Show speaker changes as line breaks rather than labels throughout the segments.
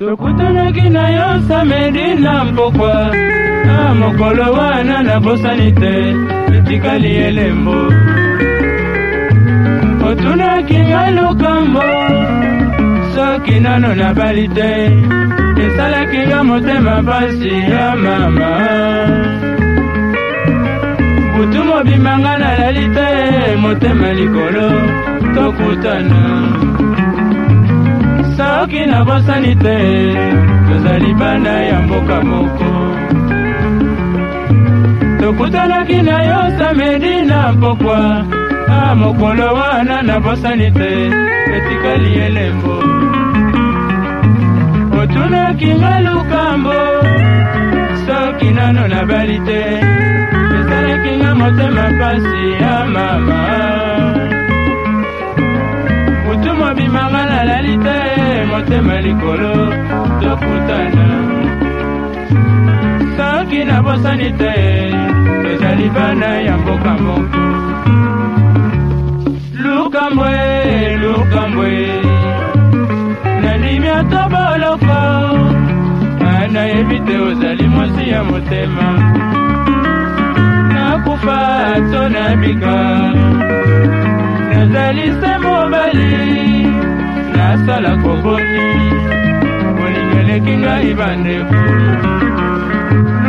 tokutanaki na yo samedi na mpokwa na mokolo wana nabosani te etikali elembo otunaki nga lukambo soki nano nabali te esalaki yo motema pasi ya mama butu mobimanga nalali te motema likolo tokutana soki na bosani te tozali bana ya mboka moko tokutanaki na yo samedi na mpokwa a mokolo wana na bosani te etikali elembo otunaki nga lukambo soki nano nabali te esalaki nga motema mpasi ya mama likolo tokutana soki na bosani te tozali bana ya mboka moko lukambwe lukambwe nandimi ata boloko nayebi te ozali mwasi ya motema nakufa to nabika nazali se mobali nasala koboni ngai bandeko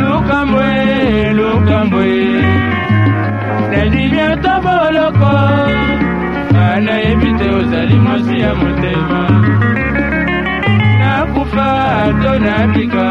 lukambwe lukambwe nandimi ata boloko anayebi te ozali mwasi ya motema nakufa to nabika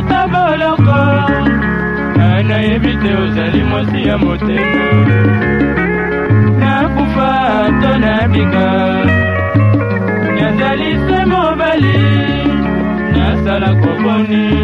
ata boloko nayebi te ozali mwasi ya motema nakufa to nabika nazali se mobali nasala koboni